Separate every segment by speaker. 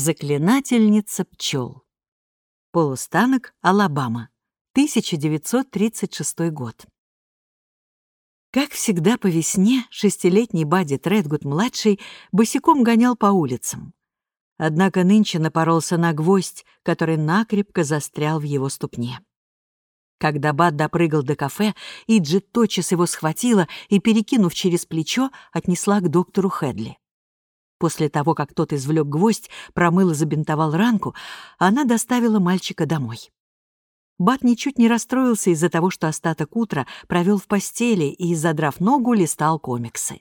Speaker 1: Заклинательница пчел. Полустанок, Алабама. 1936 год. Как всегда по весне, шестилетний Бадди Тредгуд-младший босиком гонял по улицам. Однако нынче напоролся на гвоздь, который накрепко застрял в его ступне. Когда Бад допрыгал до кафе, Иджи тотчас его схватила и, перекинув через плечо, отнесла к доктору Хедли. После того, как тот извлек гвоздь, промыл и забинтовал ранку, она доставила мальчика домой. Бат ничуть не расстроился из-за того, что остаток утра провел в постели и, задрав ногу, листал комиксы.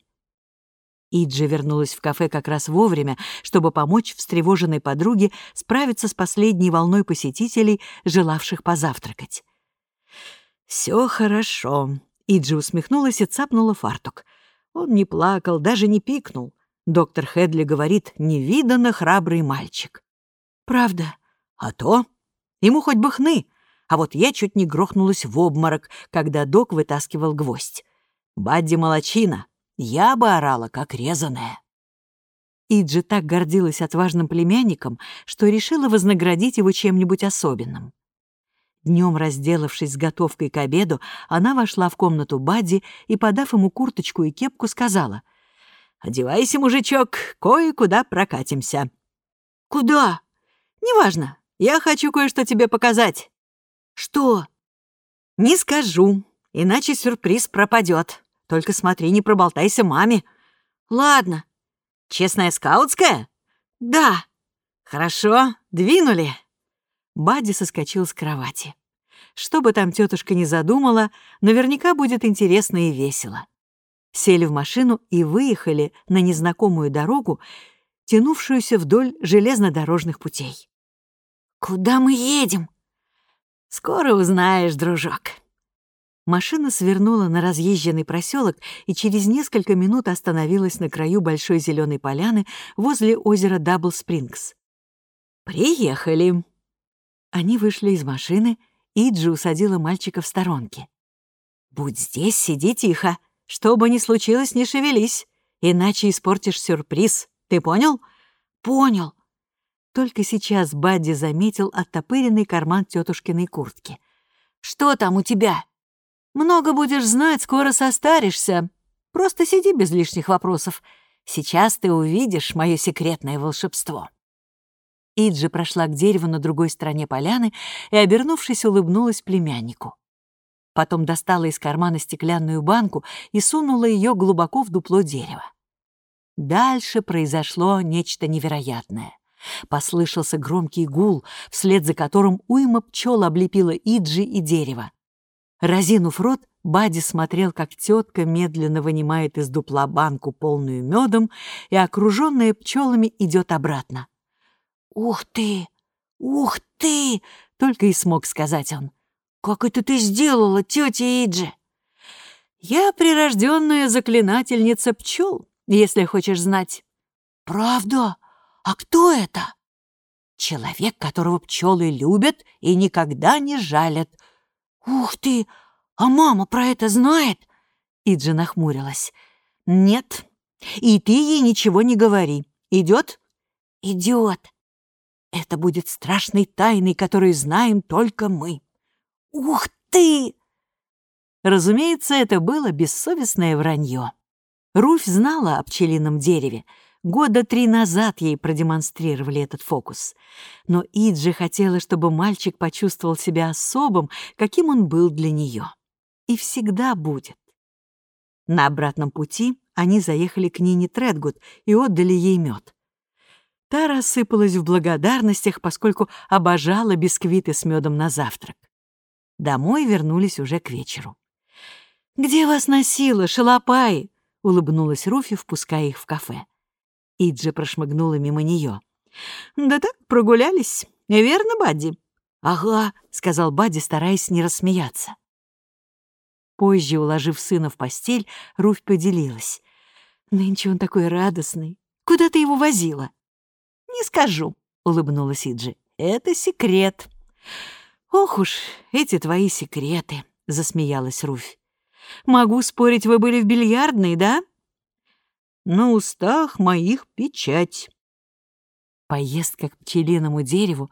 Speaker 1: Иджи вернулась в кафе как раз вовремя, чтобы помочь встревоженной подруге справиться с последней волной посетителей, желавших позавтракать. Все хорошо», — Иджи усмехнулась и цапнула фартук. Он не плакал, даже не пикнул. Доктор Хедли говорит, невиданно храбрый мальчик. «Правда? А то? Ему хоть бы хны!» А вот я чуть не грохнулась в обморок, когда док вытаскивал гвоздь. Бадди молочина. Я бы орала, как резаная. Иджи так гордилась отважным племянником, что решила вознаградить его чем-нибудь особенным. Днем, разделавшись с готовкой к обеду, она вошла в комнату Бадди и, подав ему курточку и кепку, сказала, «Одевайся, мужичок, кое-куда прокатимся». «Куда?» «Неважно, я хочу кое-что тебе показать». «Что?» «Не скажу, иначе сюрприз пропадет. Только смотри, не проболтайся маме». «Ладно». «Честная скаутская?» «Да». «Хорошо, двинули». Бадди соскочил с кровати. Что бы там тетушка ни задумала, наверняка будет интересно и весело. Сели в машину и выехали на незнакомую дорогу, тянувшуюся вдоль железнодорожных путей. «Куда мы едем?» Скоро узнаешь, дружок. Машина свернула на разъезженный проселок и через несколько минут остановилась на краю большой зеленой поляны возле озера Дабл Спрингс. «Приехали!» Они вышли из машины, и Иджи усадила мальчика в сторонке. «Будь здесь, сиди тихо. Что бы ни случилось, не шевелись, иначе испортишь сюрприз. Ты понял?» «Понял», только сейчас Бадди заметил оттопыренный карман тетушкиной куртки. «Что там у тебя?» «Много будешь знать, скоро состаришься. Просто сиди без лишних вопросов. Сейчас ты увидишь мое секретное волшебство». Иджи прошла к дереву на другой стороне поляны и, обернувшись, улыбнулась племяннику. Потом достала из кармана стеклянную банку и сунула ее глубоко в дупло дерева. Дальше произошло нечто невероятное. Послышался громкий гул, вслед за которым уйма пчел облепила Иджи и дерево. Разинув рот, Бади смотрел, как тетка медленно вынимает из дупла банку, полную медом, и, окруженная пчелами, идет обратно. «Ух ты! Ух ты!» — только и смог сказать он. «Как это ты сделала, тетя Иджи?» «Я прирожденная заклинательница пчел, если хочешь знать». «Правда?» «А кто это?» «Человек, которого пчелы любят и никогда не жалят». «Ух ты! А мама про это знает?» Иджи нахмурилась. «Нет, и ты ей ничего не говори. Идет?» «Идет. Это будет страшной тайной, которую знаем только мы». «Ух ты!» Разумеется, это было бессовестное вранье. Руфь знала о пчелином дереве, Года три назад ей продемонстрировали этот фокус. Но Иджи хотела, чтобы мальчик почувствовал себя особым, каким он был для нее. И всегда будет. На обратном пути они заехали к Нине Тредгуд и отдали ей мед. Та рассыпалась в благодарностях, поскольку обожала бисквиты с медом на завтрак. Домой вернулись уже к вечеру. «Где вас носило, шалопаи?» — улыбнулась Руфи, впуская их в кафе. Иджи прошмыгнула мимо нее. «Да так, прогулялись. Верно, Бадди?» «Ага», — сказал Бадди, стараясь не рассмеяться. Позже, уложив сына в постель, Руфь поделилась. «Нынче он такой радостный. Куда ты его возила?» «Не скажу», — улыбнулась Иджи. «Это секрет». «Ох уж, эти твои секреты», — засмеялась Руфь. «Могу спорить, вы были в бильярдной, да?» на устах моих печать. Поездка к пчелиному дереву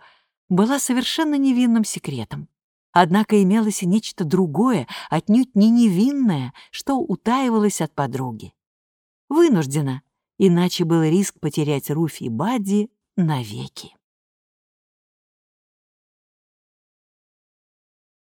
Speaker 1: была совершенно невинным секретом. Однако имелось и нечто другое, отнюдь не невинное, что утаивалось от подруги. Вынуждена, иначе был риск потерять Руфи и Бадди навеки.